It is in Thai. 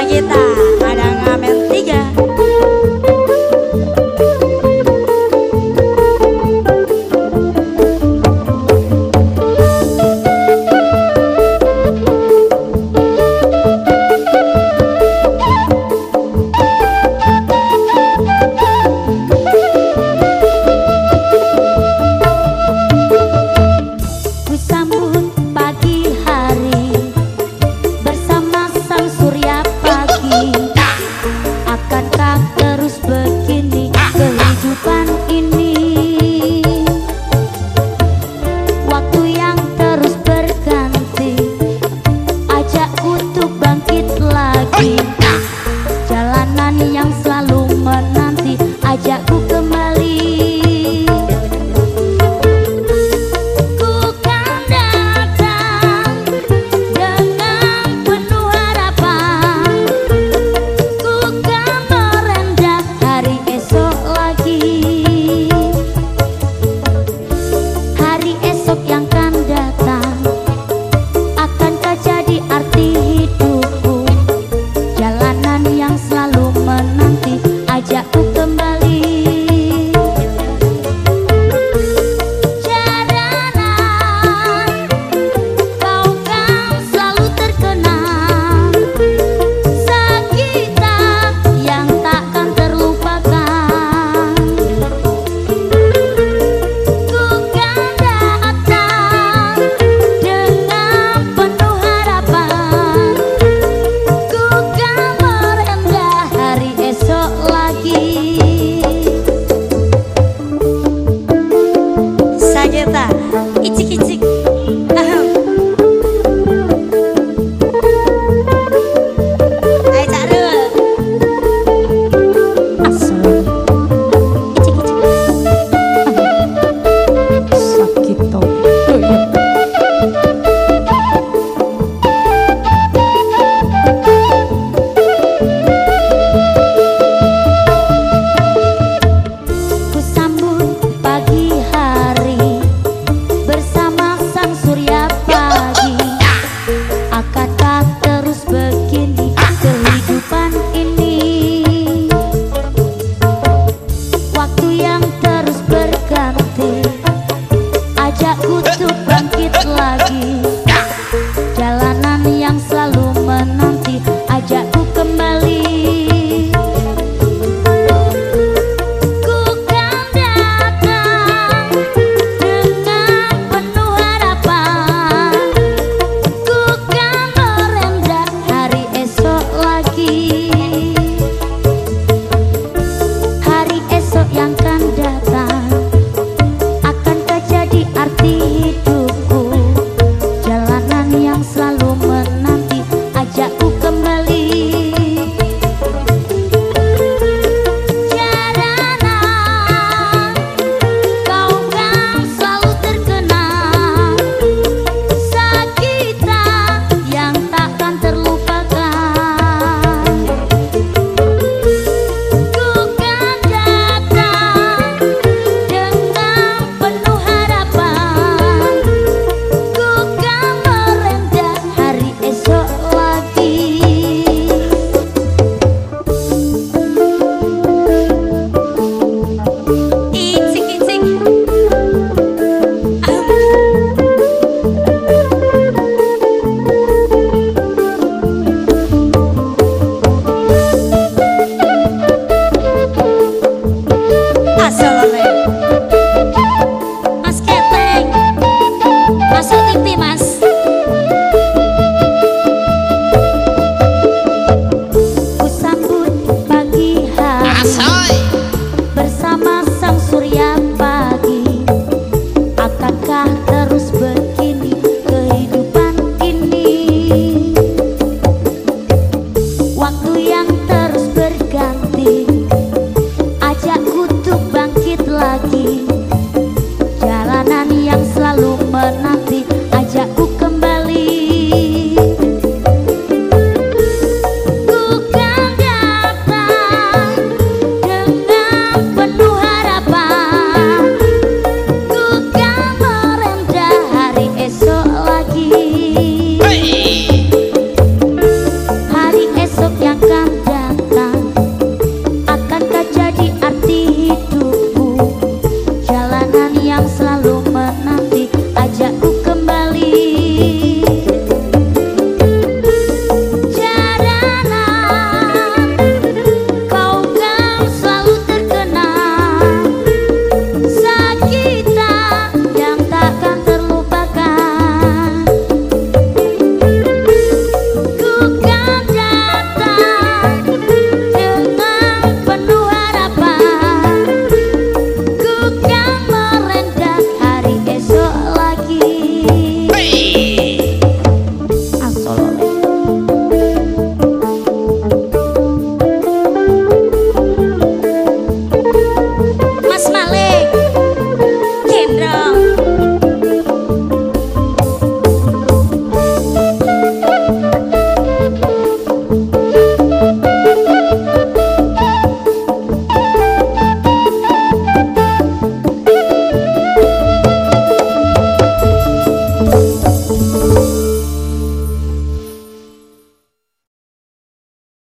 นาเกตา ajak пока